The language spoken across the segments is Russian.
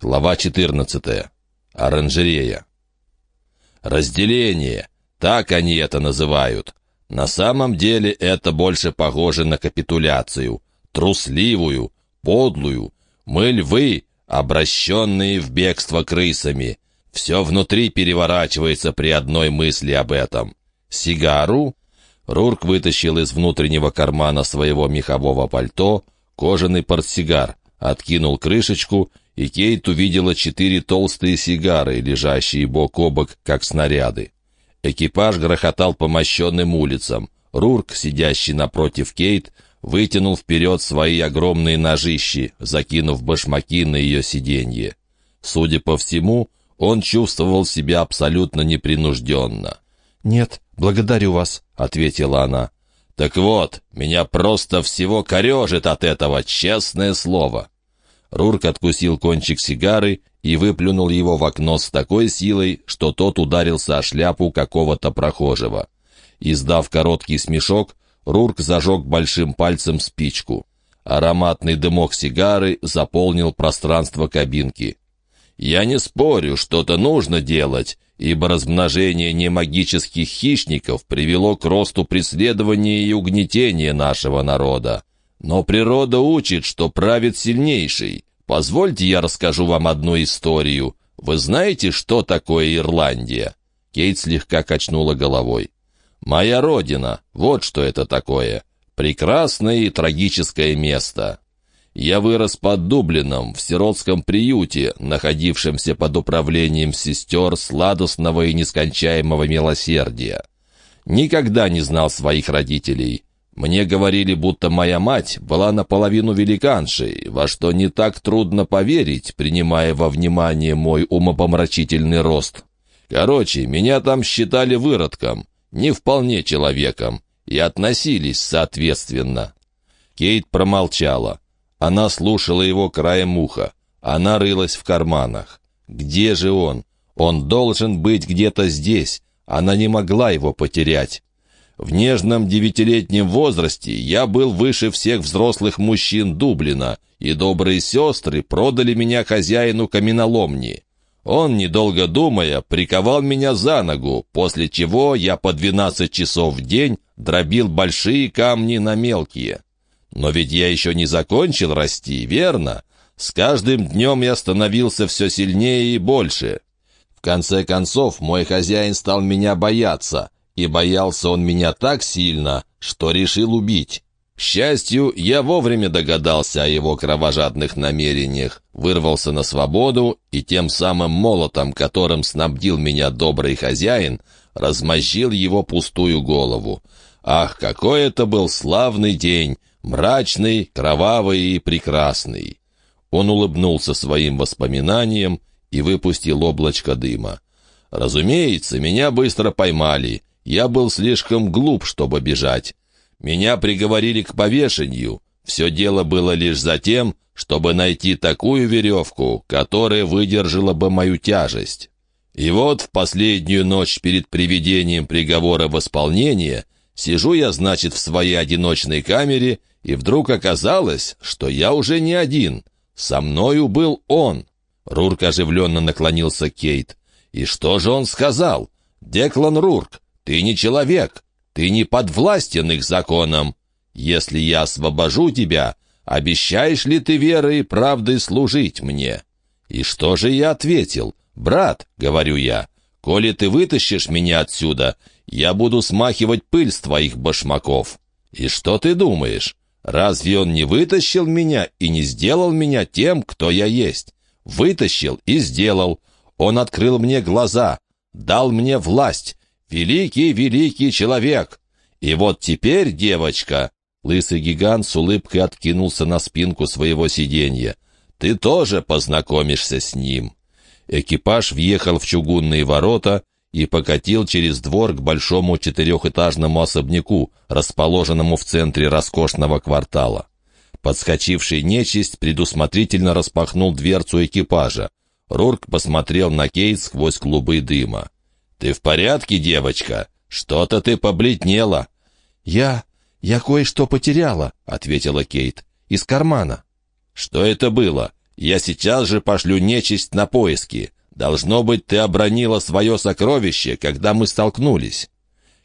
Глава 14. Оранжерея. Разделение. Так они это называют. На самом деле это больше похоже на капитуляцию. Трусливую, подлую. Мы львы, обращенные в бегство крысами. Все внутри переворачивается при одной мысли об этом. Сигару? Рурк вытащил из внутреннего кармана своего мехового пальто кожаный портсигар, откинул крышечку и Кейт увидела четыре толстые сигары, лежащие бок о бок, как снаряды. Экипаж грохотал по мощенным улицам. Рурк, сидящий напротив Кейт, вытянул вперед свои огромные ножищи, закинув башмаки на ее сиденье. Судя по всему, он чувствовал себя абсолютно непринужденно. «Нет, благодарю вас», — ответила она. «Так вот, меня просто всего корежит от этого, честное слово». Рурк откусил кончик сигары и выплюнул его в окно с такой силой, что тот ударился о шляпу какого-то прохожего. Издав короткий смешок, Рурк зажег большим пальцем спичку. Ароматный дымок сигары заполнил пространство кабинки. «Я не спорю, что-то нужно делать, ибо размножение немагических хищников привело к росту преследования и угнетения нашего народа. Но природа учит, что правит сильнейший. Позвольте я расскажу вам одну историю. Вы знаете, что такое Ирландия?» Кейт слегка качнула головой. «Моя родина, вот что это такое. Прекрасное и трагическое место. Я вырос под Дублином, в сиротском приюте, находившемся под управлением сестер сладостного и нескончаемого милосердия. Никогда не знал своих родителей. Мне говорили, будто моя мать была наполовину великаншей, во что не так трудно поверить, принимая во внимание мой умопомрачительный рост. Короче, меня там считали выродком, не вполне человеком, и относились соответственно. Кейт промолчала. Она слушала его краем уха. Она рылась в карманах. Где же он? Он должен быть где-то здесь. Она не могла его потерять. В нежном девятилетнем возрасте я был выше всех взрослых мужчин Дублина, и добрые сестры продали меня хозяину каменоломни. Он, недолго думая, приковал меня за ногу, после чего я по двенадцать часов в день дробил большие камни на мелкие. Но ведь я еще не закончил расти, верно? С каждым днем я становился все сильнее и больше. В конце концов, мой хозяин стал меня бояться — и боялся он меня так сильно, что решил убить. К счастью, я вовремя догадался о его кровожадных намерениях, вырвался на свободу и тем самым молотом, которым снабдил меня добрый хозяин, размозжил его пустую голову. Ах, какой это был славный день! Мрачный, кровавый и прекрасный. Он улыбнулся своим воспоминаниям и выпустил облачко дыма. Разумеется, меня быстро поймали, я был слишком глуп, чтобы бежать. Меня приговорили к повешению. Все дело было лишь за тем, чтобы найти такую веревку, которая выдержала бы мою тяжесть. И вот в последнюю ночь перед приведением приговора в исполнение сижу я, значит, в своей одиночной камере, и вдруг оказалось, что я уже не один. Со мною был он. Рурк оживленно наклонился к Кейт. И что же он сказал? Деклан Рурк, ты не человек, ты не подвластен их законам. Если я освобожу тебя, обещаешь ли ты верой и правдой служить мне?» И что же я ответил? «Брат», — говорю я, — «коли ты вытащишь меня отсюда, я буду смахивать пыль с твоих башмаков». И что ты думаешь? Разве он не вытащил меня и не сделал меня тем, кто я есть? Вытащил и сделал. Он открыл мне глаза, дал мне власть, Великий, великий человек! И вот теперь, девочка...» Лысый гигант с улыбкой откинулся на спинку своего сиденья. «Ты тоже познакомишься с ним». Экипаж въехал в чугунные ворота и покатил через двор к большому четырехэтажному особняку, расположенному в центре роскошного квартала. Подскочивший нечисть предусмотрительно распахнул дверцу экипажа. Рурк посмотрел на Кейт сквозь клубы дыма. «Ты в порядке, девочка? Что-то ты побледнела». «Я... я кое-что потеряла», — ответила Кейт. «Из кармана». «Что это было? Я сейчас же пошлю нечисть на поиски. Должно быть, ты обронила свое сокровище, когда мы столкнулись».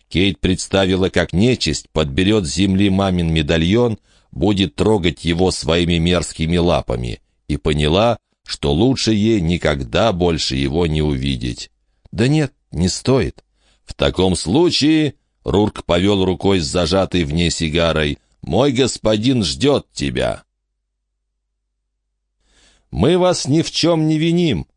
Кейт представила, как нечисть подберет с земли мамин медальон, будет трогать его своими мерзкими лапами, и поняла, что лучше ей никогда больше его не увидеть. «Да нет, не стоит». «В таком случае...» — Рурк повел рукой с зажатой в ней сигарой. «Мой господин ждет тебя». «Мы вас ни в чем не виним».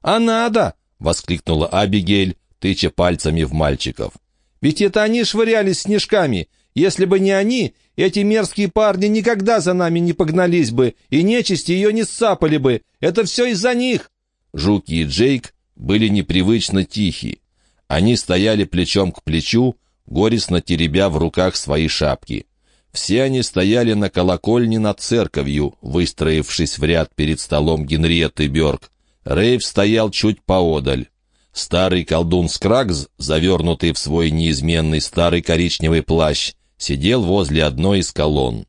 «А надо!» — воскликнула Абигель, тыча пальцами в мальчиков. «Ведь это они швырялись снежками. Если бы не они, эти мерзкие парни никогда за нами не погнались бы, и нечисти ее не сцапали бы. Это все из-за них!» Жуки и Джейк были непривычно тихи. Они стояли плечом к плечу, горестно теребя в руках свои шапки. Все они стояли на колокольне над церковью, выстроившись в ряд перед столом Генриетты Бёрк. Рейв стоял чуть поодаль. Старый колдун Скрагз, завернутый в свой неизменный старый коричневый плащ, сидел возле одной из колонн.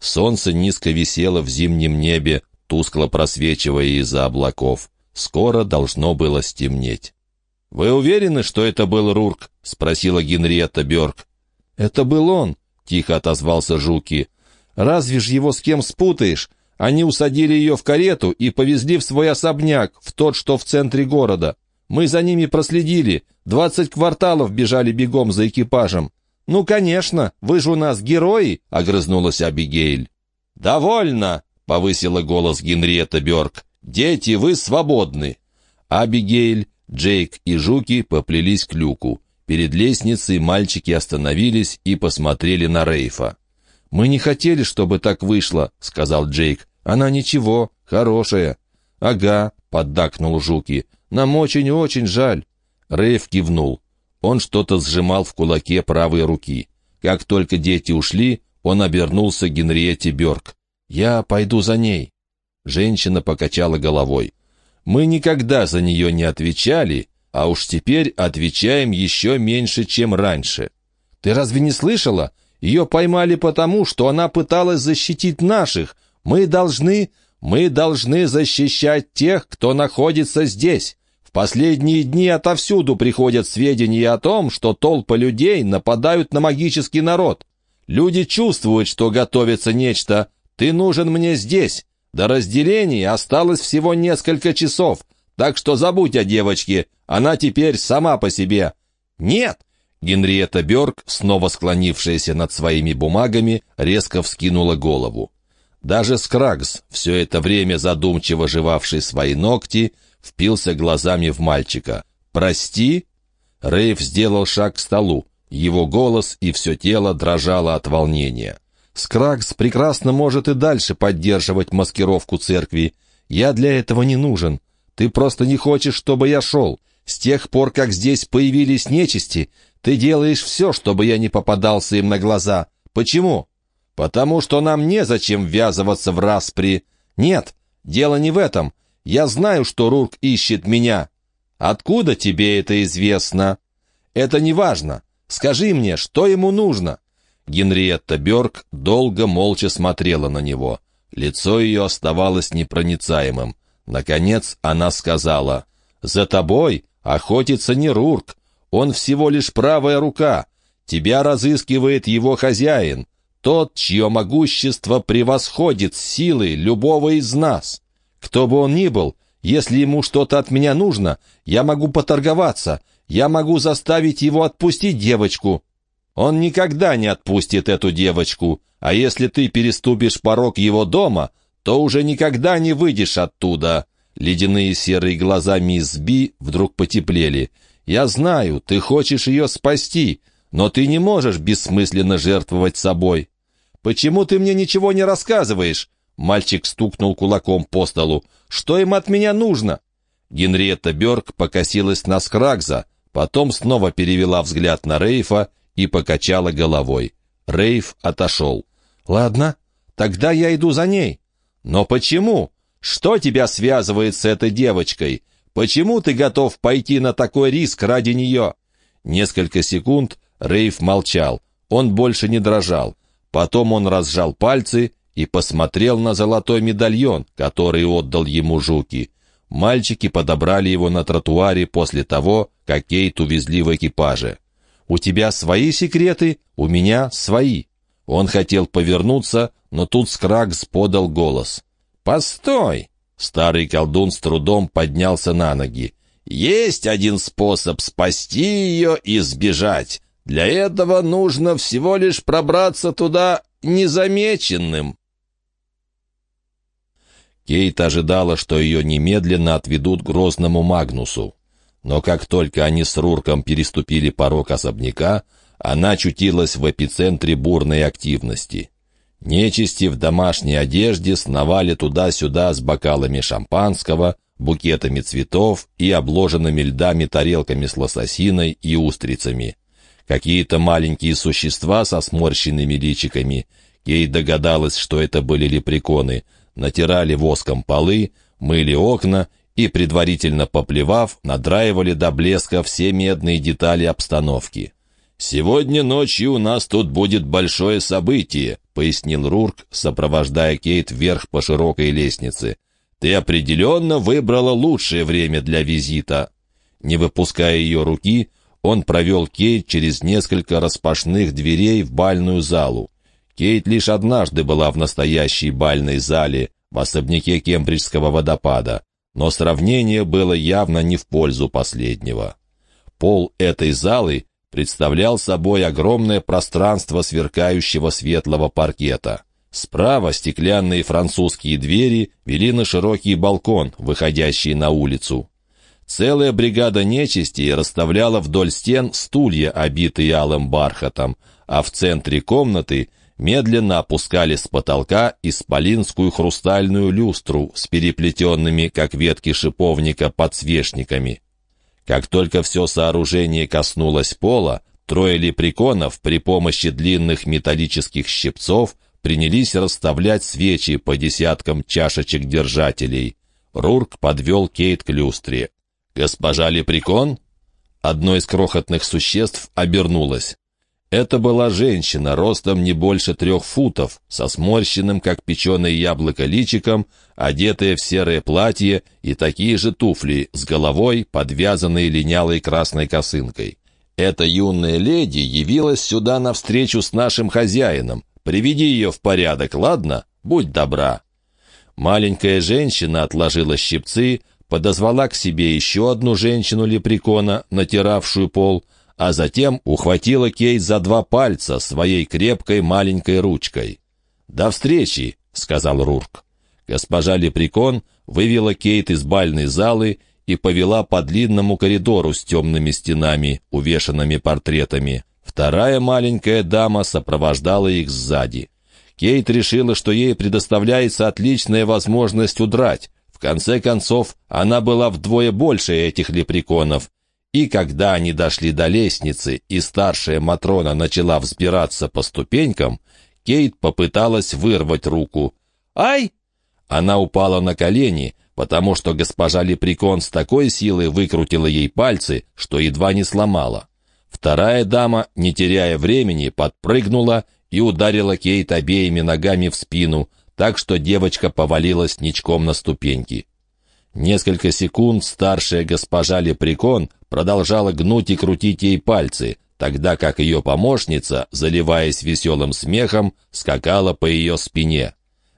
Солнце низко висело в зимнем небе, тускло просвечивая из-за облаков. Скоро должно было стемнеть. «Вы уверены, что это был Рурк?» — спросила Генриетта Бёрк. «Это был он», — тихо отозвался Жуки. «Разве ж его с кем спутаешь? Они усадили ее в карету и повезли в свой особняк, в тот, что в центре города. Мы за ними проследили, двадцать кварталов бежали бегом за экипажем. «Ну, конечно, вы же у нас герои!» — огрызнулась Абигейль. «Довольно!» — повысила голос Генриетта Бёрк. «Дети, вы свободны!» Абигейль, Джейк и Жуки поплелись к люку. Перед лестницей мальчики остановились и посмотрели на Рейфа. «Мы не хотели, чтобы так вышло», — сказал Джейк. «Она ничего, хорошая». «Ага», — поддакнул Жуки. «Нам очень-очень жаль». Рейф кивнул. Он что-то сжимал в кулаке правой руки. Как только дети ушли, он обернулся к Генриетте Бёрк. «Я пойду за ней». Женщина покачала головой. «Мы никогда за нее не отвечали, а уж теперь отвечаем еще меньше, чем раньше». «Ты разве не слышала? Ее поймали потому, что она пыталась защитить наших. Мы должны... Мы должны защищать тех, кто находится здесь последние дни отовсюду приходят сведения о том, что толпы людей нападают на магический народ. Люди чувствуют, что готовится нечто. Ты нужен мне здесь. До разделения осталось всего несколько часов, так что забудь о девочке, она теперь сама по себе». «Нет!» Генриетта Бёрк, снова склонившаяся над своими бумагами, резко вскинула голову. Даже Скрагс, все это время задумчиво жевавший свои ногти, впился глазами в мальчика. «Прости?» Рейв сделал шаг к столу. Его голос и все тело дрожало от волнения. «Скрагс прекрасно может и дальше поддерживать маскировку церкви. Я для этого не нужен. Ты просто не хочешь, чтобы я шел. С тех пор, как здесь появились нечисти, ты делаешь все, чтобы я не попадался им на глаза. Почему? Потому что нам незачем ввязываться в распри. Нет, дело не в этом. Я знаю, что Рурк ищет меня. Откуда тебе это известно? Это не важно. Скажи мне, что ему нужно?» Генриетта Бёрк долго молча смотрела на него. Лицо ее оставалось непроницаемым. Наконец она сказала, «За тобой охотится не Рурк. Он всего лишь правая рука. Тебя разыскивает его хозяин, тот, чье могущество превосходит силы любого из нас. Кто бы он ни был, если ему что-то от меня нужно, я могу поторговаться, я могу заставить его отпустить девочку. Он никогда не отпустит эту девочку, а если ты переступишь порог его дома, то уже никогда не выйдешь оттуда». Ледяные серые глаза мисс Би вдруг потеплели. «Я знаю, ты хочешь ее спасти, но ты не можешь бессмысленно жертвовать собой. Почему ты мне ничего не рассказываешь? Мальчик стукнул кулаком по столу. «Что им от меня нужно?» Генриетта Бёрк покосилась на Скрагза, потом снова перевела взгляд на Рейфа и покачала головой. Рейф отошел. «Ладно, тогда я иду за ней». «Но почему? Что тебя связывает с этой девочкой? Почему ты готов пойти на такой риск ради нее?» Несколько секунд Рейф молчал. Он больше не дрожал. Потом он разжал пальцы и посмотрел на золотой медальон, который отдал ему Жуки. Мальчики подобрали его на тротуаре после того, как Кейт увезли в экипаже. «У тебя свои секреты, у меня свои». Он хотел повернуться, но тут Скрагс подал голос. «Постой!» Старый колдун с трудом поднялся на ноги. «Есть один способ спасти ее и сбежать. Для этого нужно всего лишь пробраться туда незамеченным». Кейт ожидала, что ее немедленно отведут к грозному Магнусу. Но как только они с Рурком переступили порог особняка, она чутилась в эпицентре бурной активности. Нечисти в домашней одежде сновали туда-сюда с бокалами шампанского, букетами цветов и обложенными льдами тарелками с лососиной и устрицами. Какие-то маленькие существа со сморщенными личиками. Ей догадалась, что это были лепреконы. Натирали воском полы, мыли окна и, предварительно поплевав, надраивали до блеска все медные детали обстановки. «Сегодня ночью у нас тут будет большое событие», — пояснил Рурк, сопровождая Кейт вверх по широкой лестнице. «Ты определенно выбрала лучшее время для визита». Не выпуская ее руки, он провел Кейт через несколько распашных дверей в бальную залу. Кейт лишь однажды была в настоящей бальной зале, в особняке Кембриджского водопада, но сравнение было явно не в пользу последнего. Пол этой залы представлял собой огромное пространство сверкающего светлого паркета. Справа стеклянные французские двери вели на широкий балкон, выходящий на улицу. Целая бригада нечисти расставляла вдоль стен стулья, обитые алым бархатом, а в центре комнаты медленно опускали с потолка исполинскую хрустальную люстру с переплетенными, как ветки шиповника, подсвечниками. Как только все сооружение коснулось пола, трое лепреконов при помощи длинных металлических щипцов принялись расставлять свечи по десяткам чашечек-держателей. Рурк подвел Кейт к люстре. «Госпожа лепрекон?» Одно из крохотных существ обернулось. Это была женщина, ростом не больше трех футов, со сморщенным, как печеное яблоко, личиком, одетая в серое платье и такие же туфли, с головой, подвязанной линялой красной косынкой. Эта юная леди явилась сюда навстречу с нашим хозяином. Приведи ее в порядок, ладно? Будь добра». Маленькая женщина отложила щипцы, подозвала к себе еще одну женщину-лепрекона, натиравшую пол, а затем ухватила Кейт за два пальца своей крепкой маленькой ручкой. «До встречи!» — сказал Рурк. Госпожа Лепрекон вывела Кейт из бальной залы и повела по длинному коридору с темными стенами, увешанными портретами. Вторая маленькая дама сопровождала их сзади. Кейт решила, что ей предоставляется отличная возможность удрать. В конце концов, она была вдвое больше этих лепреконов, и когда они дошли до лестницы, и старшая Матрона начала взбираться по ступенькам, Кейт попыталась вырвать руку. «Ай!» Она упала на колени, потому что госпожа Лепрекон с такой силой выкрутила ей пальцы, что едва не сломала. Вторая дама, не теряя времени, подпрыгнула и ударила Кейт обеими ногами в спину, так что девочка повалилась ничком на ступеньки. Несколько секунд старшая госпожа Лепрекон продолжала гнуть и крутить ей пальцы, тогда как ее помощница, заливаясь веселым смехом, скакала по ее спине.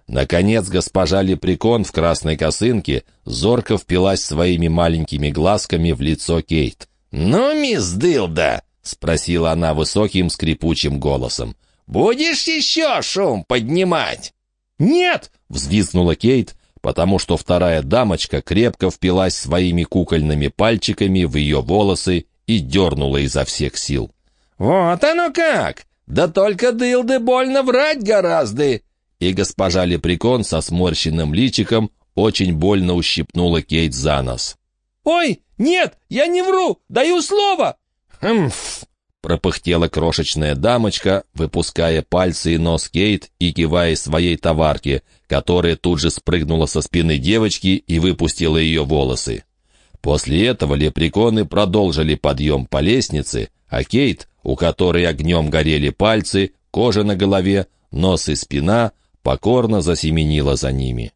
Наконец госпожа Лепрекон в красной косынке зорко впилась своими маленькими глазками в лицо Кейт. «Ну, мисс Дылда!» — спросила она высоким скрипучим голосом. «Будешь еще шум поднимать?» «Нет!» — взвизгнула Кейт, потому что вторая дамочка крепко впилась своими кукольными пальчиками в ее волосы и дернула изо всех сил. «Вот оно как! Да только дылды больно врать гораздо!» И госпожа Лепрекон со сморщенным личиком очень больно ущипнула Кейт за нос. «Ой, нет, я не вру, даю слово!» «Хмф!» пропыхтела крошечная дамочка, выпуская пальцы и нос Кейт и кивая своей товарке, которая тут же спрыгнула со спины девочки и выпустила ее волосы. После этого лепреконы продолжили подъем по лестнице, а Кейт, у которой огнем горели пальцы, кожа на голове, нос и спина, покорно засеменила за ними.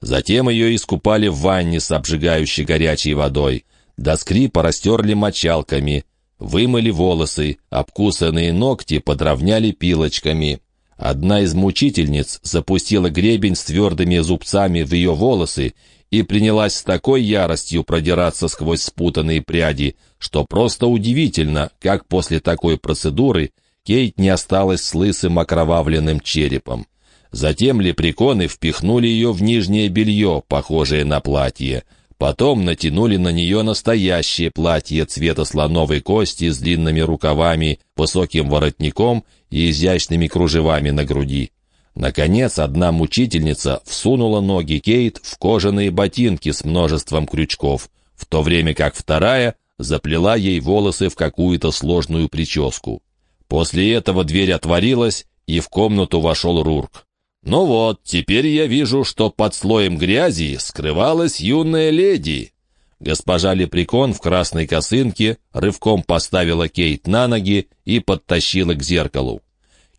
Затем ее искупали в ванне с обжигающей горячей водой. До скрипа растерли мочалками, вымыли волосы, обкусанные ногти подровняли пилочками. Одна из мучительниц запустила гребень с твердыми зубцами в ее волосы и принялась с такой яростью продираться сквозь спутанные пряди, что просто удивительно, как после такой процедуры Кейт не осталась с лысым окровавленным черепом. Затем лепреконы впихнули ее в нижнее белье, похожее на платье. Потом натянули на нее настоящее платье цвета слоновой кости с длинными рукавами, высоким воротником и изящными кружевами на груди. Наконец, одна мучительница всунула ноги Кейт в кожаные ботинки с множеством крючков, в то время как вторая заплела ей волосы в какую-то сложную прическу. После этого дверь отворилась, и в комнату вошел Рурк. «Ну вот, теперь я вижу, что под слоем грязи скрывалась юная леди». Госпожа Лепрекон в красной косынке рывком поставила Кейт на ноги и подтащила к зеркалу.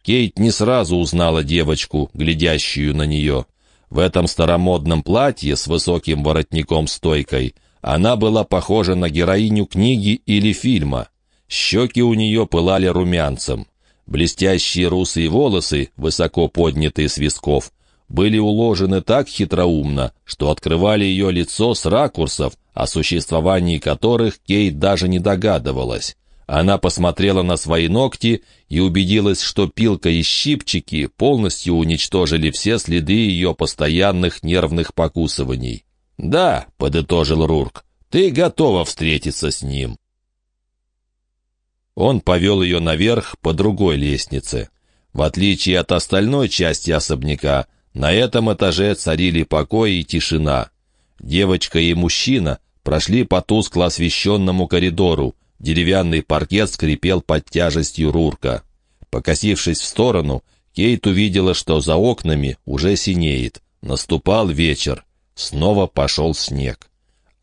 Кейт не сразу узнала девочку, глядящую на нее. В этом старомодном платье с высоким воротником-стойкой она была похожа на героиню книги или фильма. Щеки у нее пылали румянцем. Блестящие русые волосы, высоко поднятые с висков, были уложены так хитроумно, что открывали ее лицо с ракурсов, о существовании которых Кейт даже не догадывалась. Она посмотрела на свои ногти и убедилась, что пилка и щипчики полностью уничтожили все следы ее постоянных нервных покусываний. «Да», — подытожил Рурк, — «ты готова встретиться с ним». Он повел ее наверх по другой лестнице. В отличие от остальной части особняка, на этом этаже царили покой и тишина. Девочка и мужчина прошли по тускло освещенному коридору, Деревянный паркет скрипел под тяжестью Рурка. Покосившись в сторону, Кейт увидела, что за окнами уже синеет. Наступал вечер. Снова пошел снег.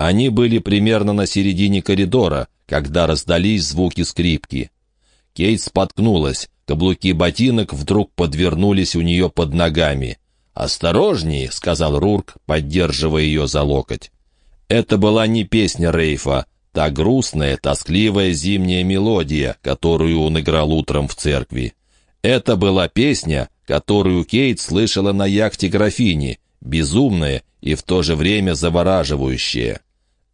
Они были примерно на середине коридора, когда раздались звуки скрипки. Кейт споткнулась. Каблуки ботинок вдруг подвернулись у нее под ногами. «Осторожнее!» — сказал Рурк, поддерживая ее за локоть. Это была не песня Рейфа, Та грустная, тоскливая зимняя мелодия, которую он играл утром в церкви. Это была песня, которую Кейт слышала на яхте графини, безумная и в то же время завораживающая.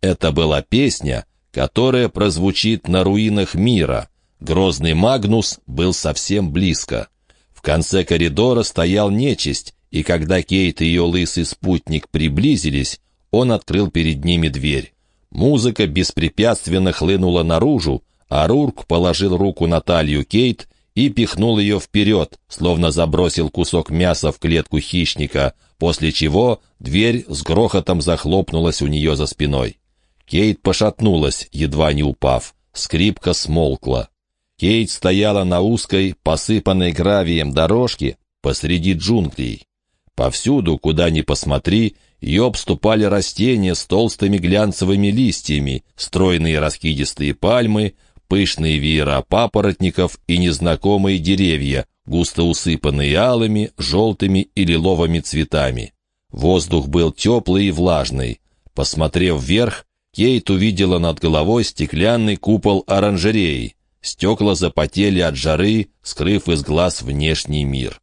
Это была песня, которая прозвучит на руинах мира. Грозный Магнус был совсем близко. В конце коридора стоял нечисть, и когда Кейт и ее лысый спутник приблизились, он открыл перед ними дверь. Музыка беспрепятственно хлынула наружу, а Рурк положил руку на талию Кейт и пихнул ее вперед, словно забросил кусок мяса в клетку хищника, после чего дверь с грохотом захлопнулась у нее за спиной. Кейт пошатнулась, едва не упав. Скрипка смолкла. Кейт стояла на узкой, посыпанной гравием дорожке посреди джунглей. Повсюду, куда ни посмотри, ее обступали растения с толстыми глянцевыми листьями, стройные раскидистые пальмы, пышные веера папоротников и незнакомые деревья, густо усыпанные алыми, желтыми и лиловыми цветами. Воздух был теплый и влажный. Посмотрев вверх, Кейт увидела над головой стеклянный купол оранжереи. Стекла запотели от жары, скрыв из глаз внешний мир.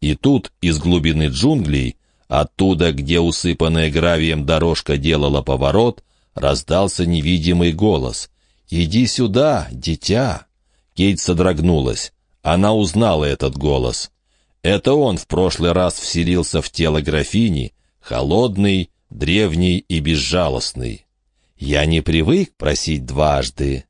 И тут, из глубины джунглей, Оттуда, где усыпанная гравием дорожка делала поворот, раздался невидимый голос. «Иди сюда, дитя!» Кейт содрогнулась. Она узнала этот голос. Это он в прошлый раз вселился в тело графини, холодный, древний и безжалостный. «Я не привык просить дважды».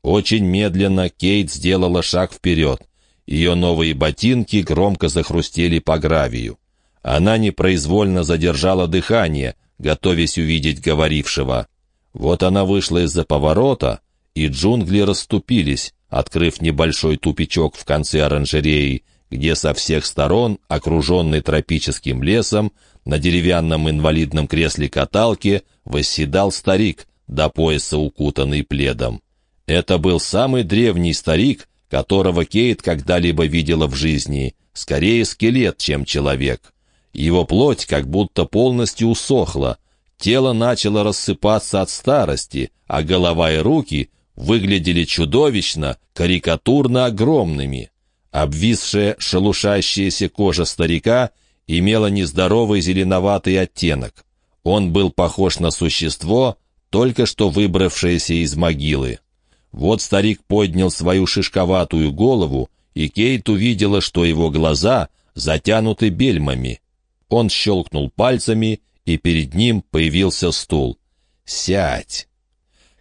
Очень медленно Кейт сделала шаг вперед. Ее новые ботинки громко захрустели по гравию. Она непроизвольно задержала дыхание, готовясь увидеть говорившего. Вот она вышла из-за поворота, и джунгли расступились, открыв небольшой тупичок в конце оранжереи, где со всех сторон, окруженный тропическим лесом, на деревянном инвалидном кресле-каталке восседал старик, до пояса укутанный пледом. Это был самый древний старик, которого Кейт когда-либо видела в жизни, скорее скелет, чем человек. Его плоть как будто полностью усохла. Тело начало рассыпаться от старости, а голова и руки выглядели чудовищно, карикатурно огромными. Обвисшая, шелушащаяся кожа старика имела нездоровый зеленоватый оттенок. Он был похож на существо, только что выбравшееся из могилы. Вот старик поднял свою шишковатую голову, и Кейт увидела, что его глаза затянуты бельмами. Он щелкнул пальцами, и перед ним появился стул. «Сядь!»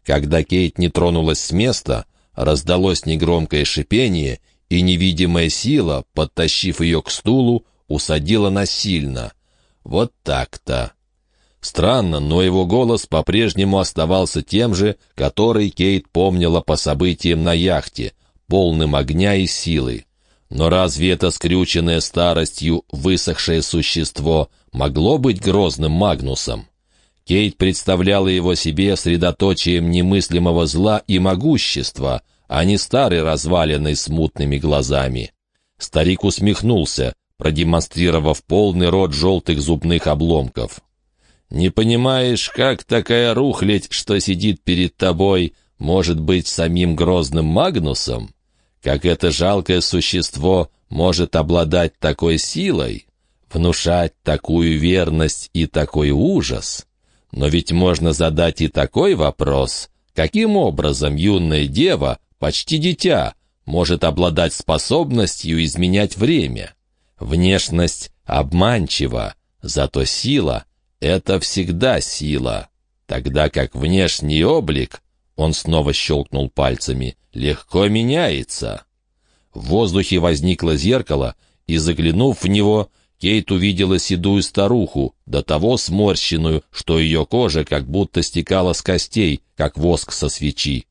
Когда Кейт не тронулась с места, раздалось негромкое шипение, и невидимая сила, подтащив ее к стулу, усадила насильно. Вот так-то. Странно, но его голос по-прежнему оставался тем же, который Кейт помнила по событиям на яхте, полным огня и силы. Но разве это скрюченное старостью высохшее существо могло быть грозным Магнусом? Кейт представляла его себе средоточием немыслимого зла и могущества, а не старый разваленный с мутными глазами. Старик усмехнулся, продемонстрировав полный рот желтых зубных обломков. «Не понимаешь, как такая рухлядь, что сидит перед тобой, может быть самим грозным Магнусом? Как это жалкое существо может обладать такой силой, внушать такую верность и такой ужас? Но ведь можно задать и такой вопрос. Каким образом юная дева, почти дитя, может обладать способностью изменять время?» Внешность обманчива, зато сила — это всегда сила. Тогда как внешний облик, он снова щелкнул пальцами, легко меняется. В воздухе возникло зеркало, и, заглянув в него, Кейт увидела седую старуху, до того сморщенную, что ее кожа как будто стекала с костей, как воск со свечи.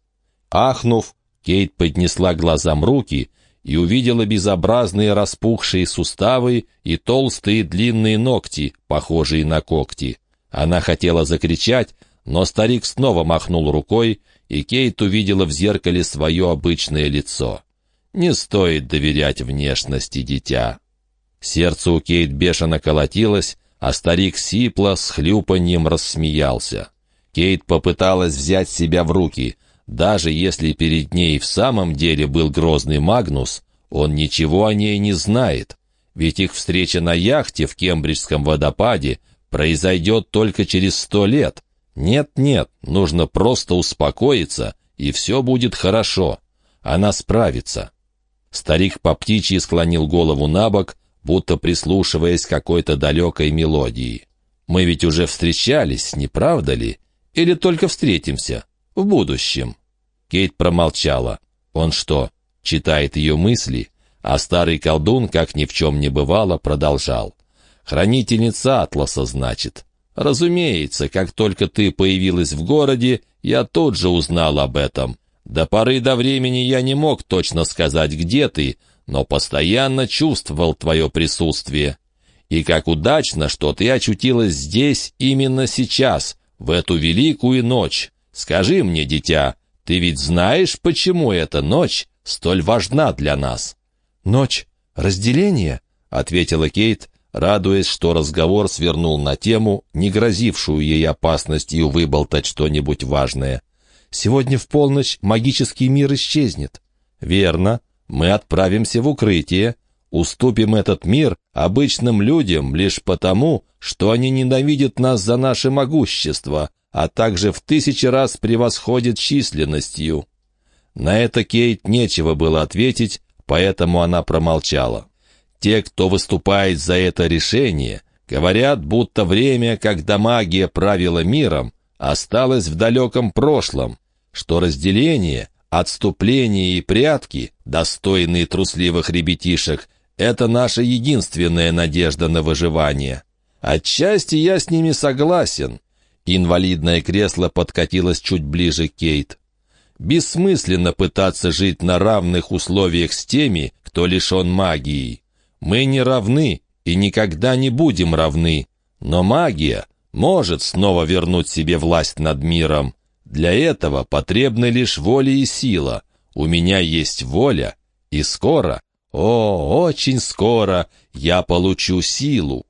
Ахнув, Кейт поднесла глазам руки и увидела безобразные распухшие суставы и толстые длинные ногти, похожие на когти. Она хотела закричать, но старик снова махнул рукой, и Кейт увидела в зеркале свое обычное лицо. Не стоит доверять внешности дитя. Сердце у Кейт бешено колотилось, а старик сипло с хлюпаньем рассмеялся. Кейт попыталась взять себя в руки — даже если перед ней в самом деле был грозный Магнус, он ничего о ней не знает, ведь их встреча на яхте в Кембриджском водопаде произойдет только через сто лет. Нет-нет, нужно просто успокоиться, и все будет хорошо. Она справится. Старик по птичьи склонил голову на бок, будто прислушиваясь к какой-то далекой мелодии. «Мы ведь уже встречались, не правда ли? Или только встретимся? В будущем?» Кейт промолчала. Он что, читает ее мысли? А старый колдун, как ни в чем не бывало, продолжал. «Хранительница Атласа, значит. Разумеется, как только ты появилась в городе, я тут же узнал об этом. До поры до времени я не мог точно сказать, где ты, но постоянно чувствовал твое присутствие. И как удачно, что ты очутилась здесь именно сейчас, в эту великую ночь. Скажи мне, дитя, ты ведь знаешь, почему эта ночь столь важна для нас?» «Ночь разделения?» — ответила Кейт, радуясь, что разговор свернул на тему, не грозившую ей опасностью выболтать что-нибудь важное. «Сегодня в полночь магический мир исчезнет». «Верно. Мы отправимся в укрытие. Уступим этот мир обычным людям лишь потому, что они ненавидят нас за наше могущество, а также в тысячи раз превосходит численностью. На это Кейт нечего было ответить, поэтому она промолчала. Те, кто выступает за это решение, говорят, будто время, когда магия правила миром, осталось в далеком прошлом, что разделение, отступление и прятки, достойные трусливых ребятишек, это наша единственная надежда на выживание. Отчасти я с ними согласен, Инвалидное кресло подкатилось чуть ближе к Кейт. Бессмысленно пытаться жить на равных условиях с теми, кто лишен магии. Мы не равны и никогда не будем равны. Но магия может снова вернуть себе власть над миром. Для этого потребны лишь воля и сила. У меня есть воля, и скоро, о, очень скоро я получу силу.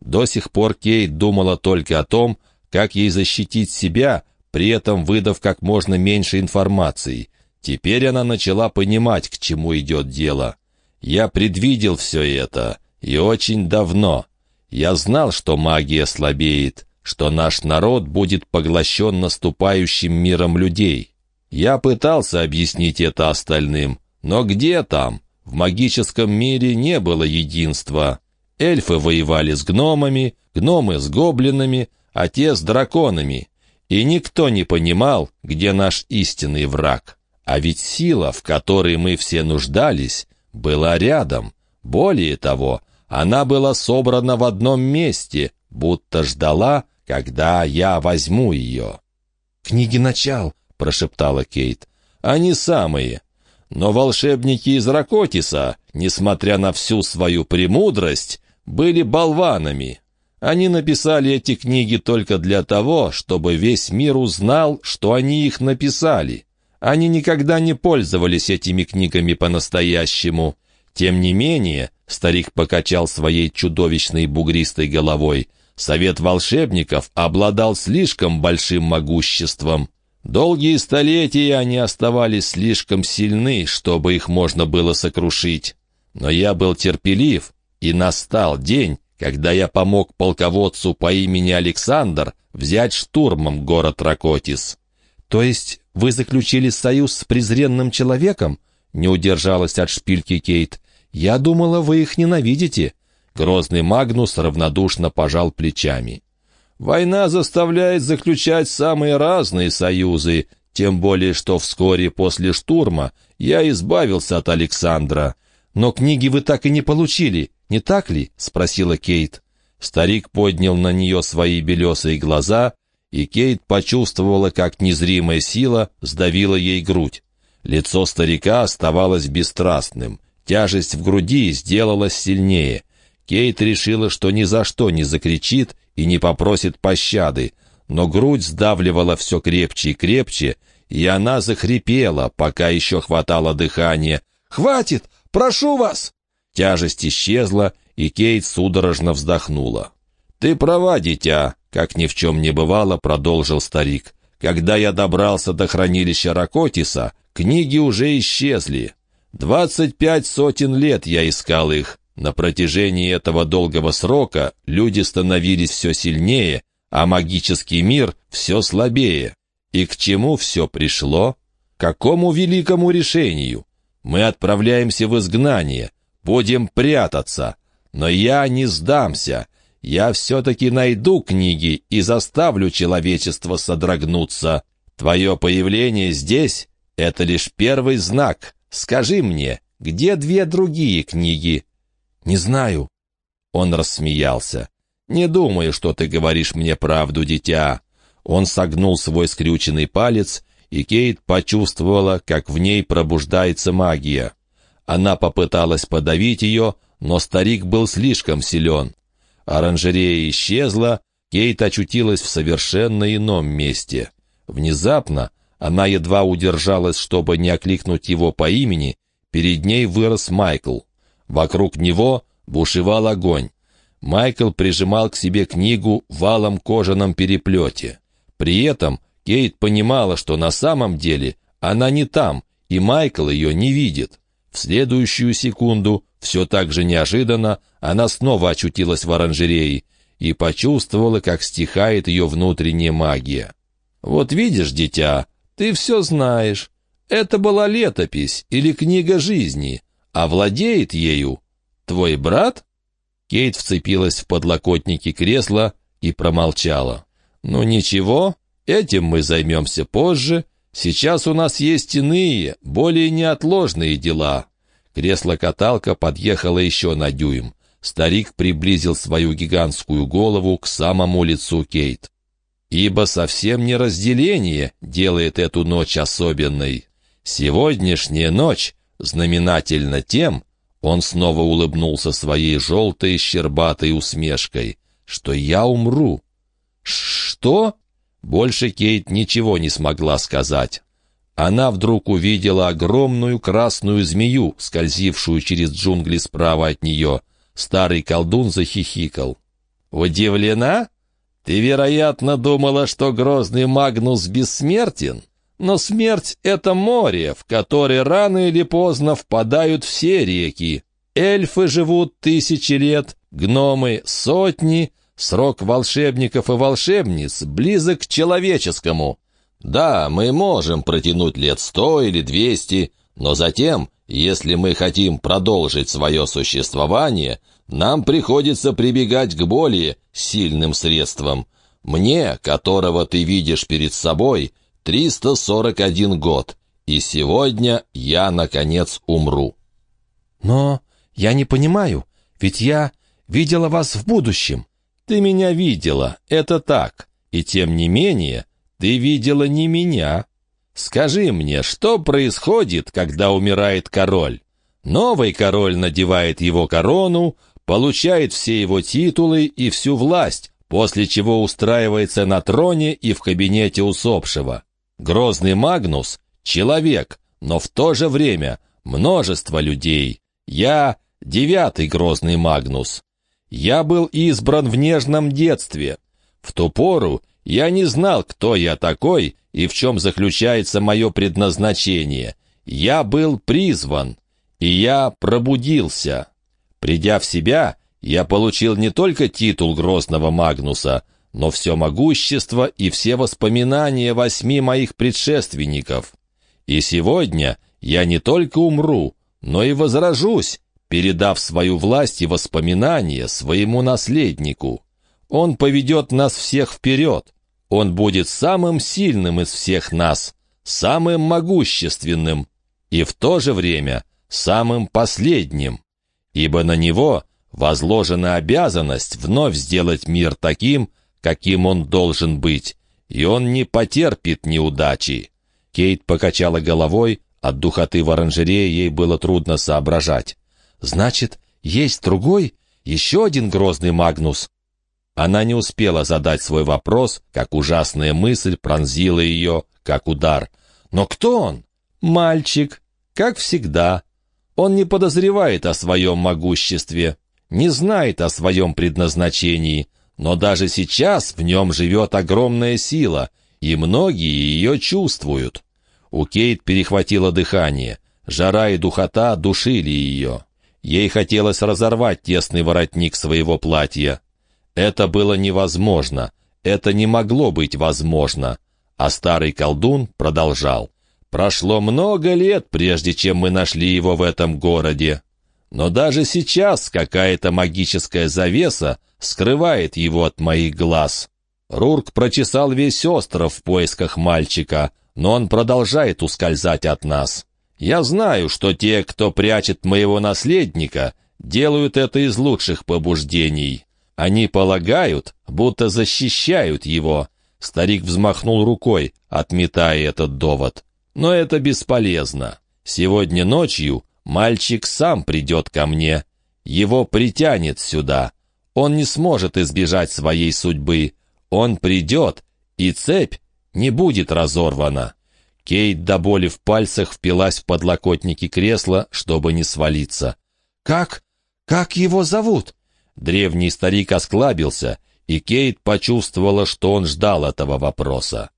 До сих пор Кейт думала только о том, как ей защитить себя, при этом выдав как можно меньше информации. Теперь она начала понимать, к чему идет дело. Я предвидел все это, и очень давно. Я знал, что магия слабеет, что наш народ будет поглощен наступающим миром людей. Я пытался объяснить это остальным, но где там? В магическом мире не было единства. Эльфы воевали с гномами, гномы с гоблинами, а те с драконами. И никто не понимал, где наш истинный враг. А ведь сила, в которой мы все нуждались, была рядом. Более того, она была собрана в одном месте, будто ждала, когда я возьму ее. «Книги начал», — прошептала Кейт. «Они самые. Но волшебники из Ракотиса, несмотря на всю свою премудрость, были болванами. Они написали эти книги только для того, чтобы весь мир узнал, что они их написали. Они никогда не пользовались этими книгами по-настоящему. Тем не менее, старик покачал своей чудовищной бугристой головой, совет волшебников обладал слишком большим могуществом. Долгие столетия они оставались слишком сильны, чтобы их можно было сокрушить. Но я был терпелив, и настал день, когда я помог полководцу по имени Александр взять штурмом город Ракотис. То есть вы заключили союз с презренным человеком? Не удержалась от шпильки Кейт. Я думала, вы их ненавидите. Грозный Магнус равнодушно пожал плечами. Война заставляет заключать самые разные союзы, тем более что вскоре после штурма я избавился от Александра. Но книги вы так и не получили, не так ли?» — спросила Кейт. Старик поднял на нее свои белесые глаза, и Кейт почувствовала, как незримая сила сдавила ей грудь. Лицо старика оставалось бесстрастным, тяжесть в груди сделалась сильнее. Кейт решила, что ни за что не закричит и не попросит пощады, но грудь сдавливала все крепче и крепче, и она захрипела, пока еще хватало дыхания. «Хватит! Прошу вас!» Тяжесть исчезла, и Кейт судорожно вздохнула. «Ты права, дитя», — как ни в чем не бывало, продолжил старик. «Когда я добрался до хранилища Ракотиса, книги уже исчезли. Двадцать пять сотен лет я искал их. На протяжении этого долгого срока люди становились все сильнее, а магический мир все слабее. И к чему все пришло? К какому великому решению? Мы отправляемся в изгнание, будем прятаться. Но я не сдамся. Я все-таки найду книги и заставлю человечество содрогнуться. Твое появление здесь — это лишь первый знак. Скажи мне, где две другие книги?» «Не знаю». Он рассмеялся. «Не думаю, что ты говоришь мне правду, дитя». Он согнул свой скрюченный палец и Кейт почувствовала, как в ней пробуждается магия. Она попыталась подавить ее, но старик был слишком силен. Оранжерея исчезла, Кейт очутилась в совершенно ином месте. Внезапно она едва удержалась, чтобы не окликнуть его по имени, перед ней вырос Майкл. Вокруг него бушевал огонь. Майкл прижимал к себе книгу валом кожаном переплете. При этом Кейт понимала, что на самом деле она не там, и Майкл ее не видит. В следующую секунду, все так же неожиданно, она снова очутилась в оранжерее и почувствовала, как стихает ее внутренняя магия. «Вот видишь, дитя, ты все знаешь. Это была летопись или книга жизни, а владеет ею твой брат?» Кейт вцепилась в подлокотники кресла и промолчала. «Ну ничего, Этим мы займемся позже. Сейчас у нас есть иные, более неотложные дела». Кресло-каталка подъехало еще на дюйм. Старик приблизил свою гигантскую голову к самому лицу Кейт. «Ибо совсем не разделение делает эту ночь особенной. Сегодняшняя ночь знаменательна тем, он снова улыбнулся своей желтой щербатой усмешкой, что я умру. «Что?» Больше Кейт ничего не смогла сказать. Она вдруг увидела огромную красную змею, скользившую через джунгли справа от нее. Старый колдун захихикал. Удивлена? Ты, вероятно, думала, что грозный Магнус бессмертен? Но смерть — это море, в которое рано или поздно впадают все реки. Эльфы живут тысячи лет, гномы — сотни, срок волшебников и волшебниц близок к человеческому. Да, мы можем протянуть лет сто или двести, но затем, если мы хотим продолжить свое существование, нам приходится прибегать к более сильным средствам. Мне, которого ты видишь перед собой, 341 год, и сегодня я, наконец, умру». «Но я не понимаю, ведь я видела вас в будущем». «Ты меня видела, это так, и тем не менее ты видела не меня. Скажи мне, что происходит, когда умирает король?» Новый король надевает его корону, получает все его титулы и всю власть, после чего устраивается на троне и в кабинете усопшего. Грозный Магнус — человек, но в то же время множество людей. Я — девятый Грозный Магнус. Я был избран в нежном детстве. В ту пору я не знал, кто я такой и в чем заключается мое предназначение. Я был призван, и я пробудился. Придя в себя, я получил не только титул Грозного Магнуса, но все могущество и все воспоминания восьми моих предшественников. И сегодня я не только умру, но и возражусь, передав свою власть и воспоминания своему наследнику. Он поведет нас всех вперед. Он будет самым сильным из всех нас, самым могущественным и в то же время самым последним ибо на него возложена обязанность вновь сделать мир таким, каким он должен быть, и он не потерпит неудачи. Кейт покачала головой, от духоты в оранжерее ей было трудно соображать. «Значит, есть другой? Еще один грозный Магнус?» Она не успела задать свой вопрос, как ужасная мысль пронзила ее, как удар. «Но кто он?» «Мальчик, как всегда, он не подозревает о своем могуществе, не знает о своем предназначении, но даже сейчас в нем живет огромная сила, и многие ее чувствуют. У Кейт перехватило дыхание, жара и духота душили ее. Ей хотелось разорвать тесный воротник своего платья. Это было невозможно, это не могло быть возможно. А старый колдун продолжал. Прошло много лет, прежде чем мы нашли его в этом городе. Но даже сейчас какая-то магическая завеса скрывает его от моих глаз. Рурк прочесал весь остров в поисках мальчика, но он продолжает ускользать от нас. Я знаю, что те, кто прячет моего наследника, делают это из лучших побуждений. Они полагают, будто защищают его. Старик взмахнул рукой, отметая этот довод. Но это бесполезно. Сегодня ночью мальчик сам придет ко мне. Его притянет сюда. Он не сможет избежать своей судьбы. Он придет, и цепь не будет разорвана. Кейт до боли в пальцах впилась в подлокотники кресла, чтобы не свалиться. «Как? Как его зовут?» Древний старик осклабился, и Кейт почувствовала, что он ждал этого вопроса.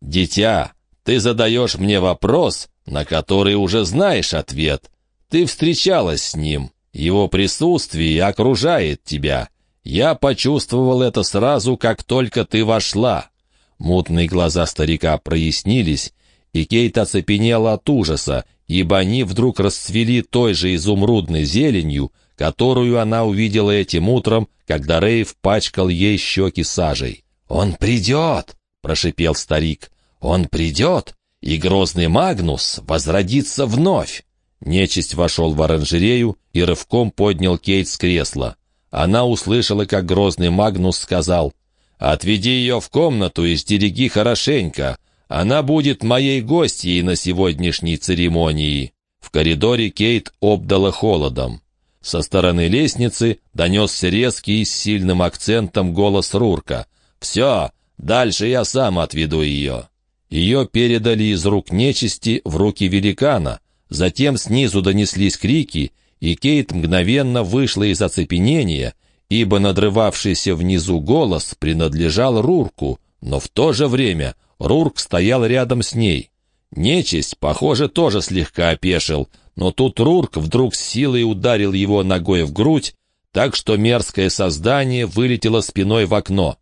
«Дитя, ты задаешь мне вопрос, на который уже знаешь ответ. Ты встречалась с ним. Его присутствие окружает тебя. Я почувствовал это сразу, как только ты вошла». Мутные глаза старика прояснились, и Кейт оцепенела от ужаса, ибо они вдруг расцвели той же изумрудной зеленью, которую она увидела этим утром, когда Рейв пачкал ей щеки сажей. «Он придет!» — прошипел старик. Он придет, и грозный Магнус возродится вновь. Нечисть вошел в оранжерею и рывком поднял Кейт с кресла. Она услышала, как грозный Магнус сказал, «Отведи ее в комнату и стереги хорошенько. Она будет моей гостьей на сегодняшней церемонии». В коридоре Кейт обдала холодом. Со стороны лестницы донесся резкий с сильным акцентом голос Рурка. «Все, дальше я сам отведу ее». Ее передали из рук нечисти в руки великана. Затем снизу донеслись крики, и Кейт мгновенно вышла из оцепенения ибо надрывавшийся внизу голос принадлежал Рурку, но в то же время Рурк стоял рядом с ней. Нечисть, похоже, тоже слегка опешил, но тут Рурк вдруг с силой ударил его ногой в грудь, так что мерзкое создание вылетело спиной в окно.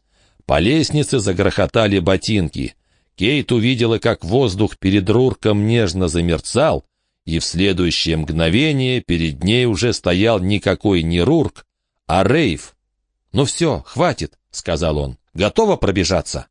По лестнице загрохотали ботинки. Кейт увидела, как воздух перед Рурком нежно замерцал, и в следующее мгновение перед ней уже стоял никакой не Рурк, а Рейв. «Ну все, хватит», — сказал он. «Готова пробежаться?»